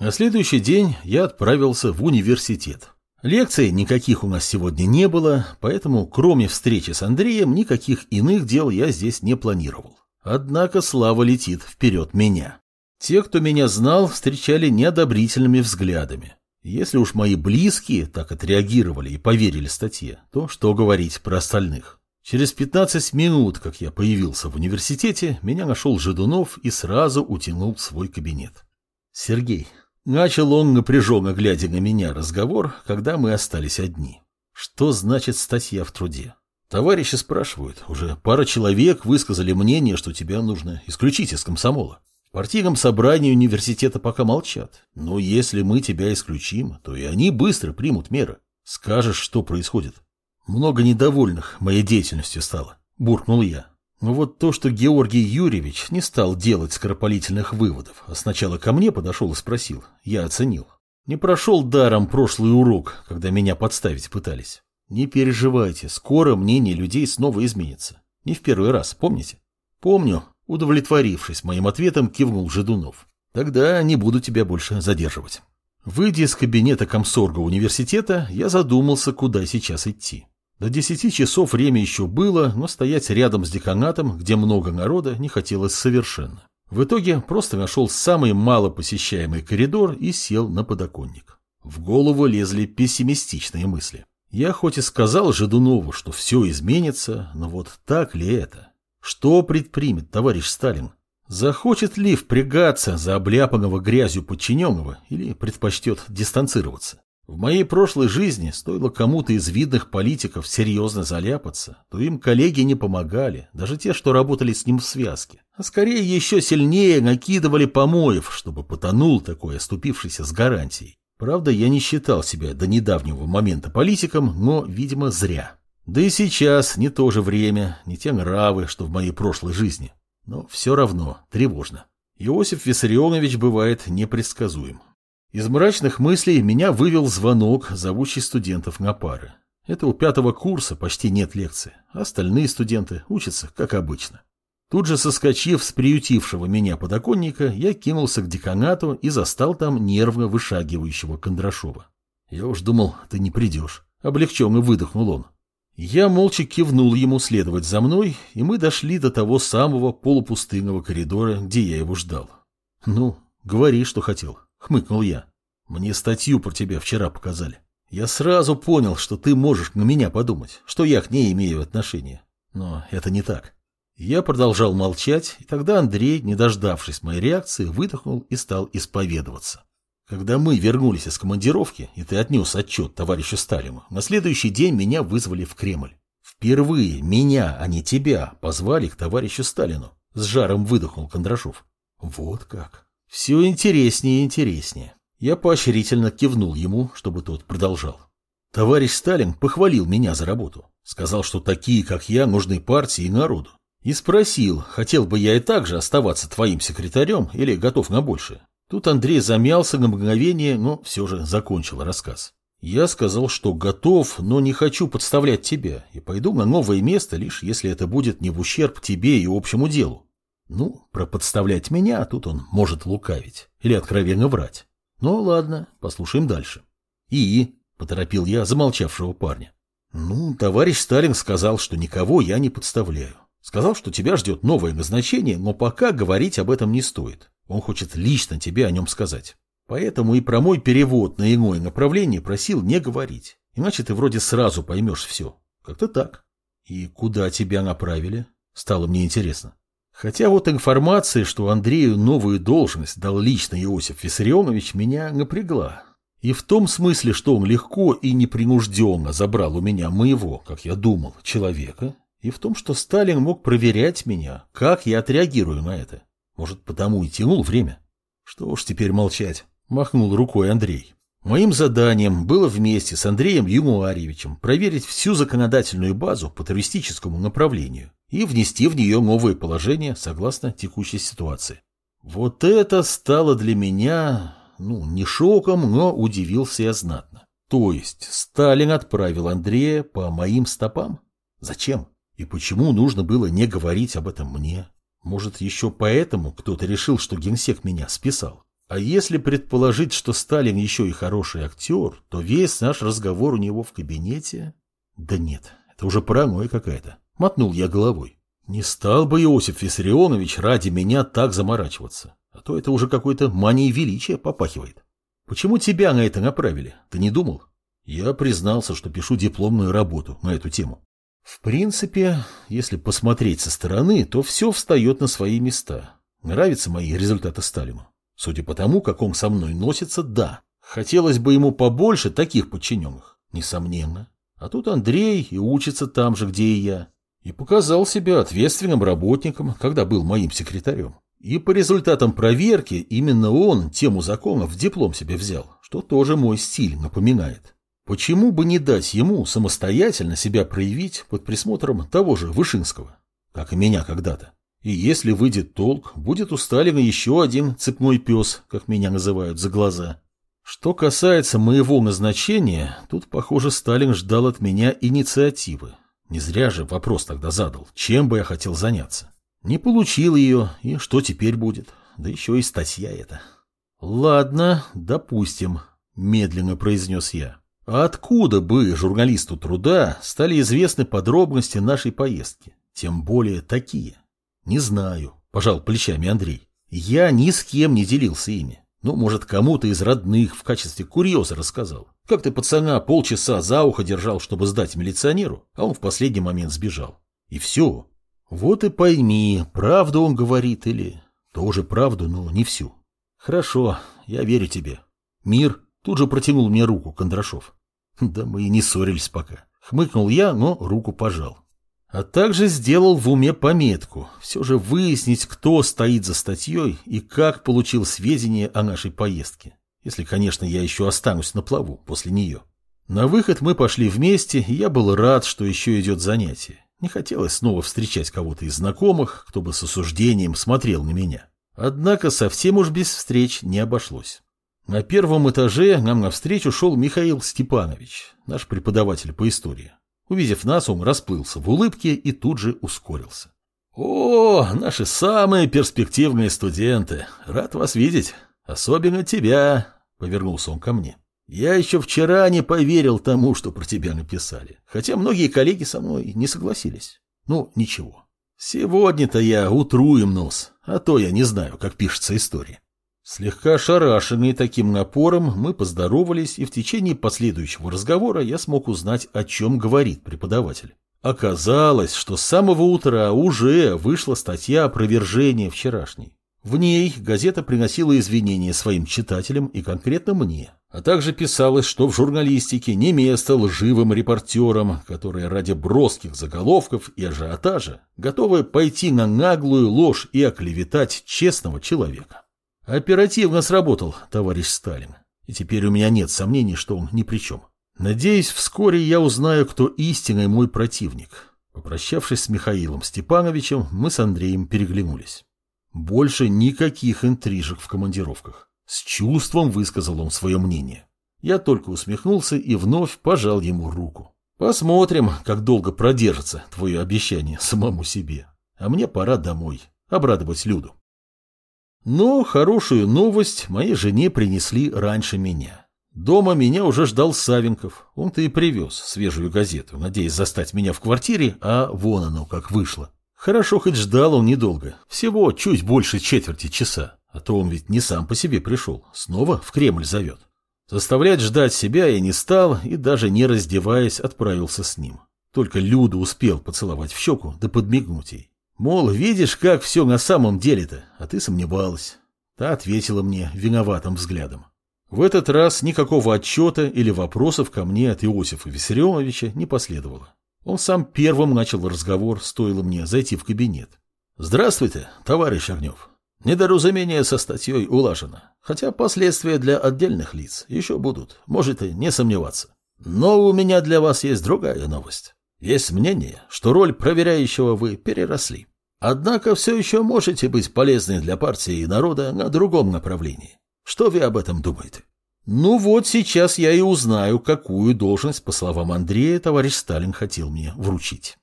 На следующий день я отправился в университет. Лекций никаких у нас сегодня не было, поэтому кроме встречи с Андреем никаких иных дел я здесь не планировал. Однако слава летит вперед меня. Те, кто меня знал, встречали неодобрительными взглядами. Если уж мои близкие так отреагировали и поверили статье, то что говорить про остальных? Через 15 минут, как я появился в университете, меня нашел Жидунов и сразу утянул в свой кабинет. Сергей, Начал он, напряженно глядя на меня, разговор, когда мы остались одни. Что значит статья в труде? Товарищи спрашивают, уже пара человек высказали мнение, что тебя нужно исключить из комсомола. В партийном университета пока молчат. Но если мы тебя исключим, то и они быстро примут меры. Скажешь, что происходит. Много недовольных моей деятельностью стало, буркнул я. Но вот то, что Георгий Юрьевич не стал делать скоропалительных выводов, а сначала ко мне подошел и спросил, я оценил. Не прошел даром прошлый урок, когда меня подставить пытались. Не переживайте, скоро мнение людей снова изменится. Не в первый раз, помните? Помню, удовлетворившись моим ответом, кивнул Жедунов. Тогда не буду тебя больше задерживать. Выйдя из кабинета комсорга университета, я задумался, куда сейчас идти. До десяти часов время еще было, но стоять рядом с деканатом, где много народа, не хотелось совершенно. В итоге просто нашел самый малопосещаемый коридор и сел на подоконник. В голову лезли пессимистичные мысли. Я хоть и сказал Жидунову, что все изменится, но вот так ли это? Что предпримет товарищ Сталин? Захочет ли впрягаться за обляпанного грязью подчиненного или предпочтет дистанцироваться? В моей прошлой жизни стоило кому-то из видных политиков серьезно заляпаться, то им коллеги не помогали, даже те, что работали с ним в связке, а скорее еще сильнее накидывали помоев, чтобы потонул такой оступившийся с гарантией. Правда, я не считал себя до недавнего момента политиком, но, видимо, зря. Да и сейчас не то же время, не те нравы, что в моей прошлой жизни. Но все равно тревожно. Иосиф Виссарионович бывает непредсказуем. Из мрачных мыслей меня вывел звонок, зовущий студентов на пары. Это у пятого курса почти нет лекции, остальные студенты учатся, как обычно. Тут же соскочив с приютившего меня подоконника, я кинулся к деканату и застал там нервно вышагивающего Кондрашова. Я уж думал, ты не придешь. Облегченно выдохнул он. Я молча кивнул ему следовать за мной, и мы дошли до того самого полупустынного коридора, где я его ждал. Ну, говори, что хотел. — хмыкнул я. «Мне статью про тебя вчера показали. Я сразу понял, что ты можешь на меня подумать, что я к ней имею отношение. Но это не так». Я продолжал молчать, и тогда Андрей, не дождавшись моей реакции, выдохнул и стал исповедоваться. Когда мы вернулись из командировки, и ты отнес отчет товарищу Сталину, на следующий день меня вызвали в Кремль. Впервые меня, а не тебя, позвали к товарищу Сталину. С жаром выдохнул Кондрашов. Вот как. Все интереснее и интереснее. Я поощрительно кивнул ему, чтобы тот продолжал. Товарищ Сталин похвалил меня за работу. Сказал, что такие, как я, нужны партии и народу. И спросил, хотел бы я и так же оставаться твоим секретарем или готов на большее. Тут Андрей замялся на мгновение, но все же закончил рассказ. Я сказал, что готов, но не хочу подставлять тебя, и пойду на новое место, лишь если это будет не в ущерб тебе и общему делу. Ну, про подставлять меня тут он может лукавить или откровенно врать. Ну, ладно, послушаем дальше. И, поторопил я замолчавшего парня. Ну, товарищ Сталин сказал, что никого я не подставляю. Сказал, что тебя ждет новое назначение, но пока говорить об этом не стоит. Он хочет лично тебе о нем сказать. Поэтому и про мой перевод на иное направление просил не говорить. Иначе ты вроде сразу поймешь все. Как-то так. И куда тебя направили? Стало мне интересно. Хотя вот информация, что Андрею новую должность дал лично Иосиф Виссарионович, меня напрягла. И в том смысле, что он легко и непринужденно забрал у меня моего, как я думал, человека, и в том, что Сталин мог проверять меня, как я отреагирую на это. Может, потому и тянул время? Что уж теперь молчать, махнул рукой Андрей. Моим заданием было вместе с Андреем Юмуарьевичем проверить всю законодательную базу по туристическому направлению и внести в нее новые положения согласно текущей ситуации. Вот это стало для меня, ну, не шоком, но удивился я знатно. То есть Сталин отправил Андрея по моим стопам? Зачем? И почему нужно было не говорить об этом мне? Может, еще поэтому кто-то решил, что генсек меня списал? А если предположить, что Сталин еще и хороший актер, то весь наш разговор у него в кабинете... Да нет, это уже паранойя какая-то. Мотнул я головой. Не стал бы Иосиф Виссарионович ради меня так заморачиваться. А то это уже какой-то манией величия попахивает. Почему тебя на это направили? Ты не думал? Я признался, что пишу дипломную работу на эту тему. В принципе, если посмотреть со стороны, то все встает на свои места. Нравятся мои результаты Сталину. Судя по тому, как он со мной носится, да. Хотелось бы ему побольше таких подчиненных, несомненно. А тут Андрей и учится там же, где и я. И показал себя ответственным работником, когда был моим секретарем. И по результатам проверки именно он тему законов в диплом себе взял, что тоже мой стиль напоминает. Почему бы не дать ему самостоятельно себя проявить под присмотром того же Вышинского, как и меня когда-то? И если выйдет толк, будет у Сталина еще один цепной пес, как меня называют за глаза. Что касается моего назначения, тут, похоже, Сталин ждал от меня инициативы. Не зря же вопрос тогда задал, чем бы я хотел заняться. Не получил ее, и что теперь будет? Да еще и статья эта. Ладно, допустим, медленно произнес я. А откуда бы журналисту труда стали известны подробности нашей поездки? Тем более такие. Не знаю, пожал плечами Андрей. Я ни с кем не делился ими. Ну, может, кому-то из родных в качестве курьеза рассказал. Как ты пацана полчаса за ухо держал, чтобы сдать милиционеру, а он в последний момент сбежал. И все. Вот и пойми, правду он говорит или... Тоже правду, но не всю. Хорошо, я верю тебе. Мир тут же протянул мне руку Кондрашов. Да мы и не ссорились пока. Хмыкнул я, но руку пожал. А также сделал в уме пометку, все же выяснить, кто стоит за статьей и как получил сведения о нашей поездке. Если, конечно, я еще останусь на плаву после нее. На выход мы пошли вместе, и я был рад, что еще идет занятие. Не хотелось снова встречать кого-то из знакомых, кто бы с осуждением смотрел на меня. Однако совсем уж без встреч не обошлось. На первом этаже нам навстречу шел Михаил Степанович, наш преподаватель по истории. Увидев нас, он расплылся в улыбке и тут же ускорился. «О, наши самые перспективные студенты! Рад вас видеть! Особенно тебя!» — повернулся он ко мне. «Я еще вчера не поверил тому, что про тебя написали, хотя многие коллеги со мной не согласились. Ну, ничего. Сегодня-то я утру им нос, а то я не знаю, как пишется история». Слегка ошарашенные таким напором, мы поздоровались, и в течение последующего разговора я смог узнать, о чем говорит преподаватель. Оказалось, что с самого утра уже вышла статья опровержения вчерашней. В ней газета приносила извинения своим читателям и конкретно мне, а также писалось, что в журналистике не место лживым репортерам, которые ради броских заголовков и ажиотажа готовы пойти на наглую ложь и оклеветать честного человека. Оперативно сработал, товарищ Сталин. И теперь у меня нет сомнений, что он ни при чем. Надеюсь, вскоре я узнаю, кто истинный мой противник. Попрощавшись с Михаилом Степановичем, мы с Андреем переглянулись. Больше никаких интрижек в командировках. С чувством высказал он свое мнение. Я только усмехнулся и вновь пожал ему руку. Посмотрим, как долго продержится твое обещание самому себе. А мне пора домой, обрадовать Люду. Но хорошую новость моей жене принесли раньше меня. Дома меня уже ждал Савенков. Он-то и привез свежую газету, надеясь застать меня в квартире, а вон оно как вышло. Хорошо, хоть ждал он недолго, всего чуть больше четверти часа, а то он ведь не сам по себе пришел, снова в Кремль зовет. Заставлять ждать себя я не стал и даже не раздеваясь отправился с ним. Только Люда успел поцеловать в щеку да подмигнуть ей. Мол, видишь, как все на самом деле-то, а ты сомневалась. Та ответила мне виноватым взглядом. В этот раз никакого отчета или вопросов ко мне от Иосифа Виссарионовича не последовало. Он сам первым начал разговор, стоило мне зайти в кабинет. «Здравствуйте, товарищ Огнев. Недоразумение со статьей улажено, хотя последствия для отдельных лиц еще будут, можете не сомневаться. Но у меня для вас есть другая новость. Есть мнение, что роль проверяющего вы переросли. Однако все еще можете быть полезны для партии и народа на другом направлении. Что вы об этом думаете? Ну вот сейчас я и узнаю, какую должность, по словам Андрея, товарищ Сталин хотел мне вручить.